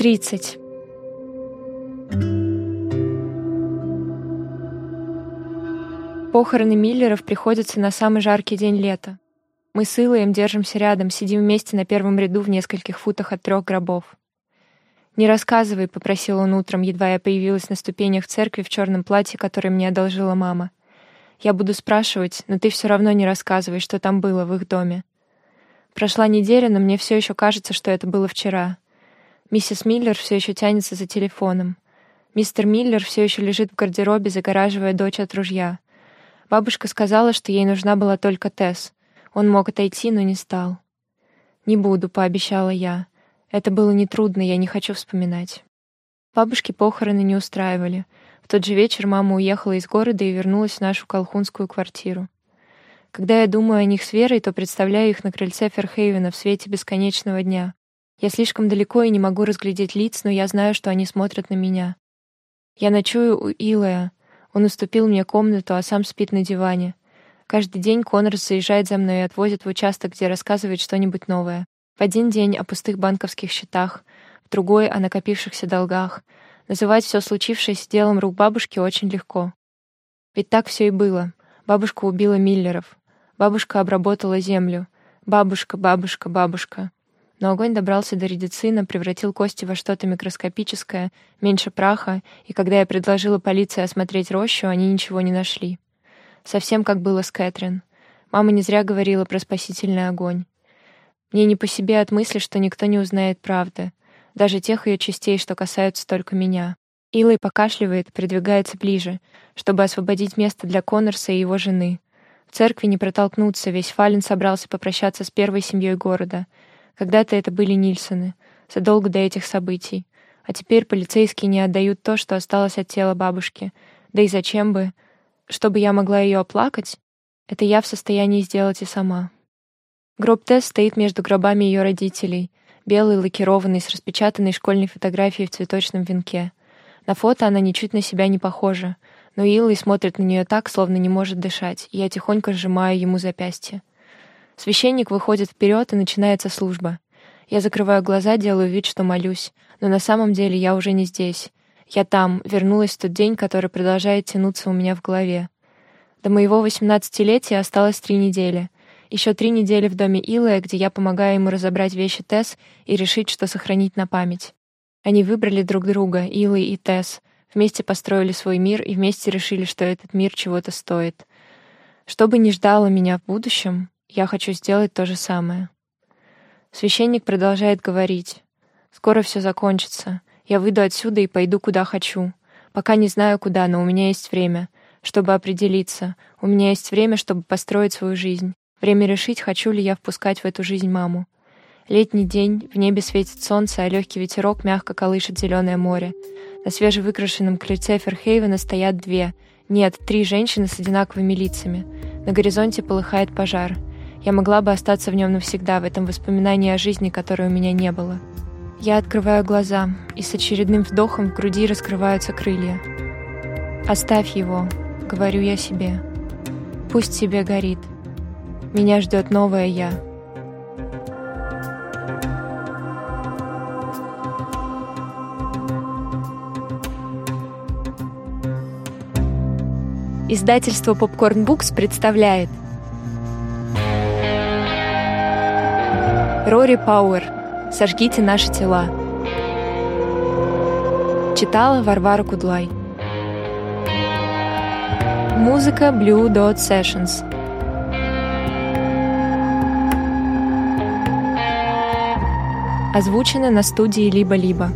Тридцать. Похороны Миллеров приходятся на самый жаркий день лета. Мы с Илоем держимся рядом, сидим вместе на первом ряду в нескольких футах от трех гробов. «Не рассказывай», — попросил он утром, едва я появилась на ступенях церкви в черном платье, которое мне одолжила мама. «Я буду спрашивать, но ты все равно не рассказывай, что там было в их доме». Прошла неделя, но мне все еще кажется, что это было вчера. Миссис Миллер все еще тянется за телефоном. Мистер Миллер все еще лежит в гардеробе, загораживая дочь от ружья. Бабушка сказала, что ей нужна была только Тесс. Он мог отойти, но не стал. «Не буду», — пообещала я. Это было нетрудно, я не хочу вспоминать. Бабушки похороны не устраивали. В тот же вечер мама уехала из города и вернулась в нашу колхунскую квартиру. Когда я думаю о них с Верой, то представляю их на крыльце Ферхейвена в свете бесконечного дня. Я слишком далеко и не могу разглядеть лиц, но я знаю, что они смотрят на меня. Я ночую у Илая. Он уступил мне комнату, а сам спит на диване. Каждый день Конор заезжает за мной и отвозит в участок, где рассказывает что-нибудь новое. В один день о пустых банковских счетах, в другой — о накопившихся долгах. Называть все случившееся делом рук бабушки очень легко. Ведь так все и было. Бабушка убила Миллеров. Бабушка обработала землю. Бабушка, бабушка, бабушка. Но огонь добрался до редицина, превратил кости во что-то микроскопическое, меньше праха, и когда я предложила полиции осмотреть рощу, они ничего не нашли. Совсем как было с Кэтрин. Мама не зря говорила про спасительный огонь. Мне не по себе от мысли, что никто не узнает правды, даже тех ее частей, что касаются только меня. Илой покашливает, придвигается ближе, чтобы освободить место для Коннорса и его жены. В церкви не протолкнуться, весь Фален собрался попрощаться с первой семьей города. Когда-то это были Нильсоны, задолго до этих событий. А теперь полицейские не отдают то, что осталось от тела бабушки. Да и зачем бы? Чтобы я могла ее оплакать? Это я в состоянии сделать и сама. Гроб Тесс стоит между гробами ее родителей, белый, лакированный, с распечатанной школьной фотографией в цветочном венке. На фото она ничуть на себя не похожа, но Илой смотрит на нее так, словно не может дышать, и я тихонько сжимаю ему запястье. Священник выходит вперед, и начинается служба. Я закрываю глаза, делаю вид, что молюсь, но на самом деле я уже не здесь. Я там, вернулась в тот день, который продолжает тянуться у меня в голове. До моего восемнадцатилетия осталось три недели — еще три недели в доме Илая, где я помогаю ему разобрать вещи Тесс и решить, что сохранить на память. Они выбрали друг друга, Илай и Тесс, вместе построили свой мир и вместе решили, что этот мир чего-то стоит. Что бы ни ждало меня в будущем, я хочу сделать то же самое. Священник продолжает говорить. «Скоро все закончится. Я выйду отсюда и пойду куда хочу. Пока не знаю куда, но у меня есть время, чтобы определиться. У меня есть время, чтобы построить свою жизнь. Время решить, хочу ли я впускать в эту жизнь маму. Летний день, в небе светит солнце, а легкий ветерок мягко колышет зеленое море. На свежевыкрашенном крыльце Ферхейвена стоят две, нет, три женщины с одинаковыми лицами. На горизонте полыхает пожар. Я могла бы остаться в нем навсегда, в этом воспоминании о жизни, которой у меня не было. Я открываю глаза, и с очередным вдохом в груди раскрываются крылья. «Оставь его», — говорю я себе. «Пусть себе горит». Меня ждет новое я. Издательство Popcorn Books представляет Рори Пауэр «Сожгите наши тела» Читала Варвара Кудлай. Музыка Blue Dot Sessions. Озвучено на студии «Либо-либо».